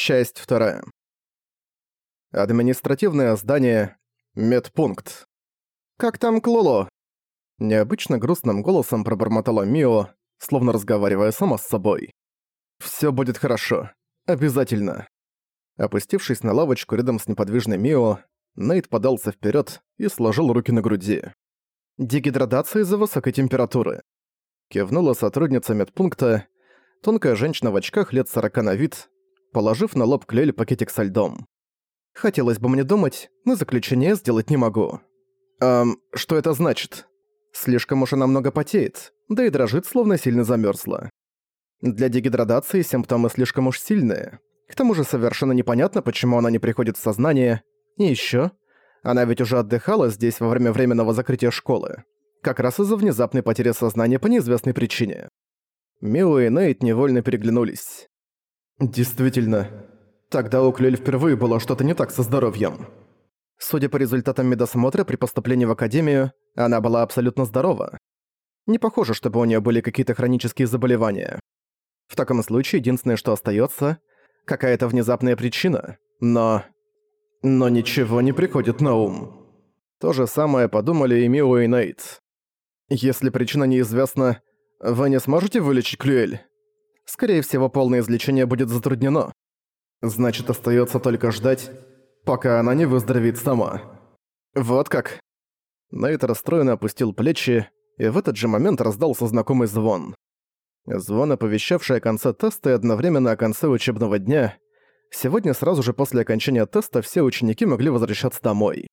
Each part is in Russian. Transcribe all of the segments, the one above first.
Часть вторая. Административное здание. Медпункт. «Как там Клоло?» Необычно грустным голосом пробормотала Мио, словно разговаривая сама с собой. «Всё будет хорошо. Обязательно». Опустившись на лавочку рядом с неподвижной Мио, Нейт подался вперёд и сложил руки на груди. «Дегидратация из-за высокой температуры». Кивнула сотрудница медпункта, тонкая женщина в очках лет сорока на вид, положив на лоб Клель пакетик со льдом. «Хотелось бы мне думать, но заключение сделать не могу». «Эм, что это значит?» «Слишком уж она много потеет, да и дрожит, словно сильно замерзла. Для дегидратации симптомы слишком уж сильные. К тому же совершенно непонятно, почему она не приходит в сознание. И еще, она ведь уже отдыхала здесь во время временного закрытия школы. Как раз из-за внезапной потери сознания по неизвестной причине. Мио и Нейт невольно переглянулись. Действительно, тогда у Клюэль впервые было что-то не так со здоровьем. Судя по результатам медосмотра при поступлении в академию, она была абсолютно здорова. Не похоже, чтобы у нее были какие-то хронические заболевания. В таком случае единственное, что остается, какая-то внезапная причина, но... Но ничего не приходит на ум. То же самое подумали и Мио и Нейт. Если причина неизвестна, вы не сможете вылечить Клюэль? Скорее всего, полное излечение будет затруднено. Значит, остается только ждать, пока она не выздоровеет сама. Вот как. Нейт расстроенно опустил плечи, и в этот же момент раздался знакомый звон. Звон, оповещавший о конце теста и одновременно о конце учебного дня. Сегодня сразу же после окончания теста все ученики могли возвращаться домой.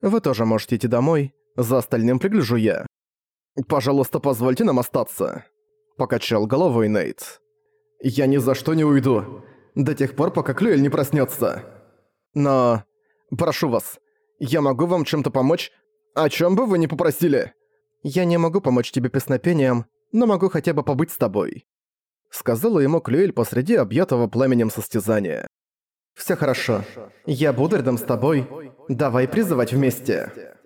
Вы тоже можете идти домой, за остальным пригляжу я. «Пожалуйста, позвольте нам остаться», — покачал головой Нейт. Я ни за что не уйду. До тех пор, пока Клюэль не проснется. Но... Прошу вас, я могу вам чем-то помочь, о чем бы вы ни попросили. Я не могу помочь тебе песнопением, но могу хотя бы побыть с тобой. Сказала ему Клюэль посреди объятого пламенем состязания. Все хорошо. Я буду рядом с тобой. Давай призывать вместе.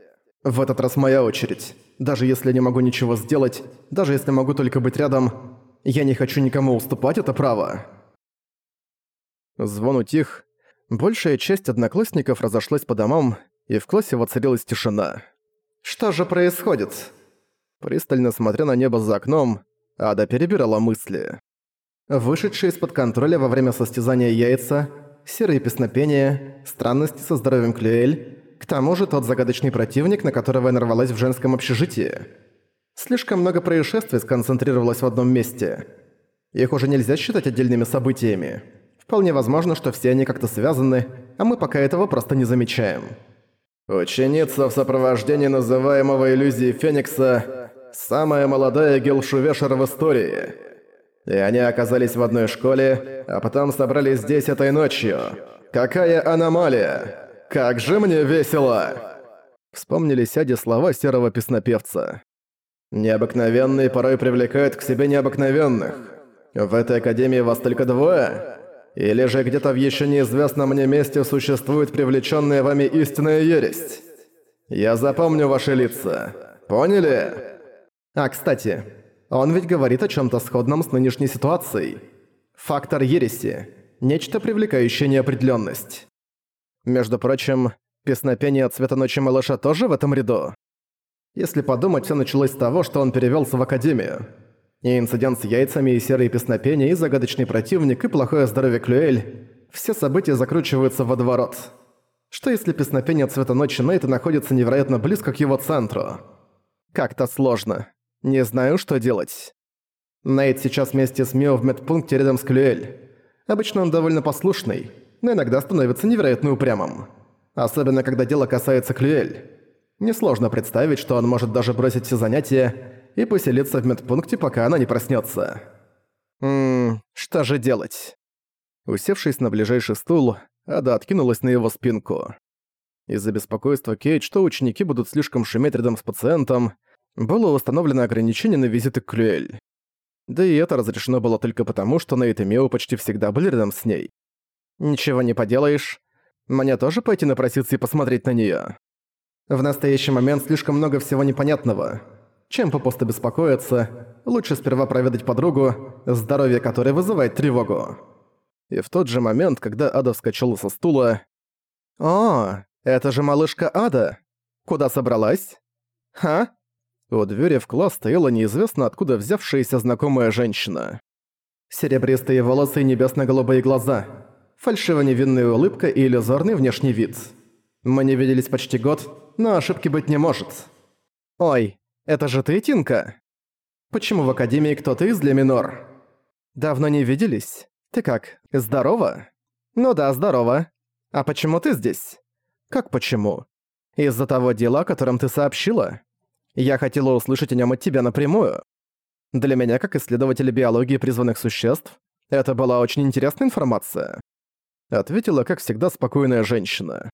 В этот раз моя очередь. Даже если не могу ничего сделать, даже если могу только быть рядом, я не хочу никому уступать это право». Звон утих. Большая часть одноклассников разошлась по домам, и в классе воцарилась тишина. «Что же происходит?» Пристально смотря на небо за окном, Ада перебирала мысли. Вышедшие из-под контроля во время состязания яйца, серые песнопения, странности со здоровьем Клюэль, к тому же тот загадочный противник, на которого я нарвалась в женском общежитии. Слишком много происшествий сконцентрировалось в одном месте. Их уже нельзя считать отдельными событиями. Вполне возможно, что все они как-то связаны, а мы пока этого просто не замечаем. Ученица в сопровождении называемого иллюзии Феникса – самая молодая Гилшувешер в истории. И они оказались в одной школе, а потом собрались здесь этой ночью. Какая аномалия! Как же мне весело! Вспомнили сяди слова серого песнопевца. Необыкновенные порой привлекают к себе необыкновенных. В этой академии вас только двое? Или же где-то в еще неизвестном мне месте существует привлеченная вами истинная ересь? Я запомню ваши лица. Поняли? А, кстати, он ведь говорит о чем то сходном с нынешней ситуацией. Фактор ереси. Нечто привлекающее неопределенность. Между прочим, песнопение цвета ночи малыша тоже в этом ряду? Если подумать, все началось с того, что он перевелся в Академию. И инцидент с яйцами, и серые песнопения, и загадочный противник, и плохое здоровье Клюэль – все события закручиваются в водоворот. Что если песнопение цвета ночи Нейта находится невероятно близко к его центру? Как-то сложно. Не знаю, что делать. Нейт сейчас вместе с Мио в медпункте рядом с Клюэль. Обычно он довольно послушный, но иногда становится невероятно упрямым. Особенно, когда дело касается Клюэль. Несложно представить, что он может даже бросить все занятия и поселиться в медпункте, пока она не проснется. Ммм, что же делать? Усевшись на ближайший стул, Ада откинулась на его спинку. Из-за беспокойства Кейт, что ученики будут слишком шуметь рядом с пациентом, было установлено ограничение на визиты к Клюэль. Да и это разрешено было только потому, что Нейт и Мео почти всегда были рядом с ней. Ничего не поделаешь. Мне тоже пойти напроситься и посмотреть на неё? В настоящий момент слишком много всего непонятного. Чем попусто беспокоиться, лучше сперва проведать подругу, здоровье которой вызывает тревогу. И в тот же момент, когда Ада вскочила со стула... «О, это же малышка Ада! Куда собралась? Ха?» У двери в класс стояла неизвестно откуда взявшаяся знакомая женщина. Серебристые волосы и небесно-голубые глаза, фальшиво-невинная улыбка и иллюзорный внешний вид. Мы не виделись почти год, но ошибки быть не может. «Ой, это же ты, Тинка? Почему в Академии кто-то из Леминор?» «Давно не виделись. Ты как, здорова?» «Ну да, здорова. А почему ты здесь?» «Как почему?» «Из-за того дела, о котором ты сообщила. Я хотела услышать о нем от тебя напрямую. Для меня, как исследователя биологии призванных существ, это была очень интересная информация. Ответила, как всегда, спокойная женщина.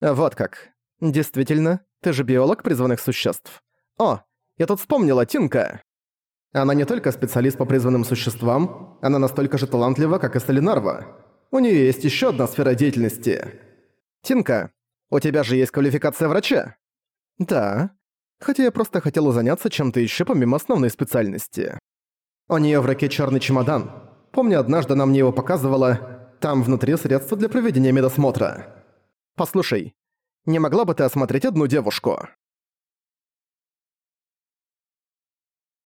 Вот как. Действительно, ты же биолог призванных существ. О, я тут вспомнила Тинка. Она не только специалист по призванным существам, она настолько же талантлива, как и Солинарва. У нее есть еще одна сфера деятельности. Тинка, у тебя же есть квалификация врача? Да хотя я просто хотела заняться чем-то еще помимо основной специальности. У нее в руке черный чемодан. Помню, однажды она мне его показывала. Там внутри средства для проведения медосмотра. Послушай, не могла бы ты осмотреть одну девушку?